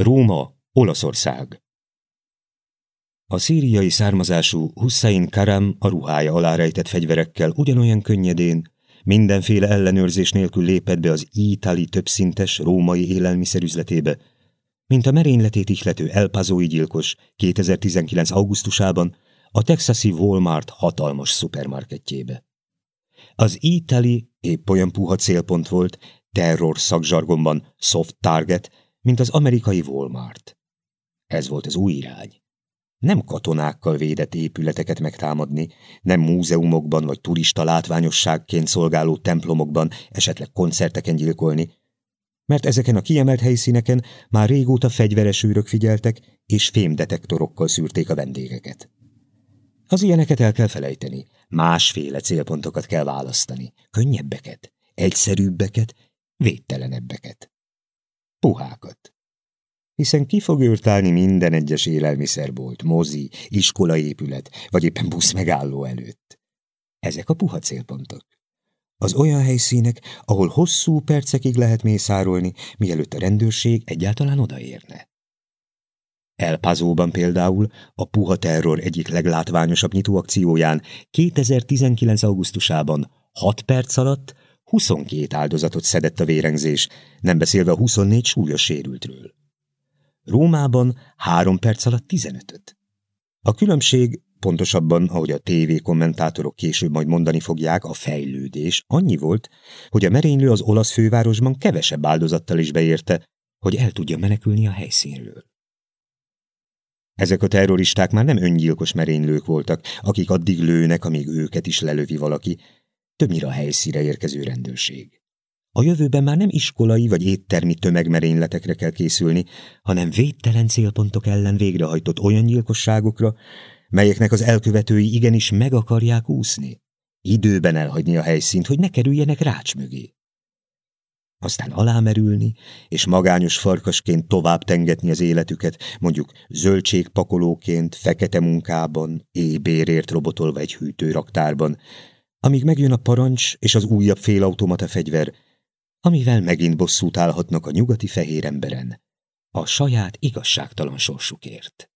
Róma, Olaszország A szíriai származású Hussein Karam a ruhája alá rejtett fegyverekkel ugyanolyan könnyedén, mindenféle ellenőrzés nélkül lépett be az ítali többszintes római élelmiszerüzletébe, mint a merényletét ihlető elpazói gyilkos 2019. augusztusában a texasi Walmart hatalmas szupermarketjébe. Az ítali épp olyan puha célpont volt, terror szakzsargonban soft target, mint az amerikai Walmart. Ez volt az új irány. Nem katonákkal védett épületeket megtámadni, nem múzeumokban vagy turista látványosságként szolgáló templomokban, esetleg koncerteken gyilkolni, mert ezeken a kiemelt helyszíneken már régóta fegyveres őrök figyeltek, és fémdetektorokkal szűrték a vendégeket. Az ilyeneket el kell felejteni, másféle célpontokat kell választani, könnyebbeket, egyszerűbbeket, védtelenebbeket. Puhákat. Hiszen ki fog őrtálni minden egyes élelmiszerbolt, mozi, iskolaépület, vagy éppen busz megálló előtt? Ezek a puha célpontok. Az olyan helyszínek, ahol hosszú percekig lehet mészárolni, mielőtt a rendőrség egyáltalán odaérne. Elpazóban például a puha terror egyik leglátványosabb nyitóakcióján 2019. augusztusában 6 perc alatt 22 áldozatot szedett a vérengzés, nem beszélve a 24 súlyos sérültről. Rómában 3 perc alatt 15-öt. A különbség pontosabban, ahogy a TV kommentátorok később majd mondani fogják, a fejlődés annyi volt, hogy a merénylő az olasz fővárosban kevesebb áldozattal is beérte, hogy el tudja menekülni a helyszínről. Ezek a terroristák már nem öngyilkos merénylők voltak, akik addig lőnek, amíg őket is lelövi valaki, többnyire a helyszíre érkező rendőrség. A jövőben már nem iskolai vagy éttermi tömegmerényletekre kell készülni, hanem védtelen célpontok ellen végrehajtott olyan gyilkosságokra, melyeknek az elkövetői igenis meg akarják úszni. Időben elhagyni a helyszínt, hogy ne kerüljenek rács mögé. Aztán alámerülni, és magányos farkasként tovább tengetni az életüket, mondjuk zöldségpakolóként, fekete munkában, ébérért robotolva egy hűtőraktárban, amíg megjön a parancs és az újabb félautomata fegyver, amivel megint bosszút állhatnak a nyugati fehér emberen, a saját igazságtalan sorsukért.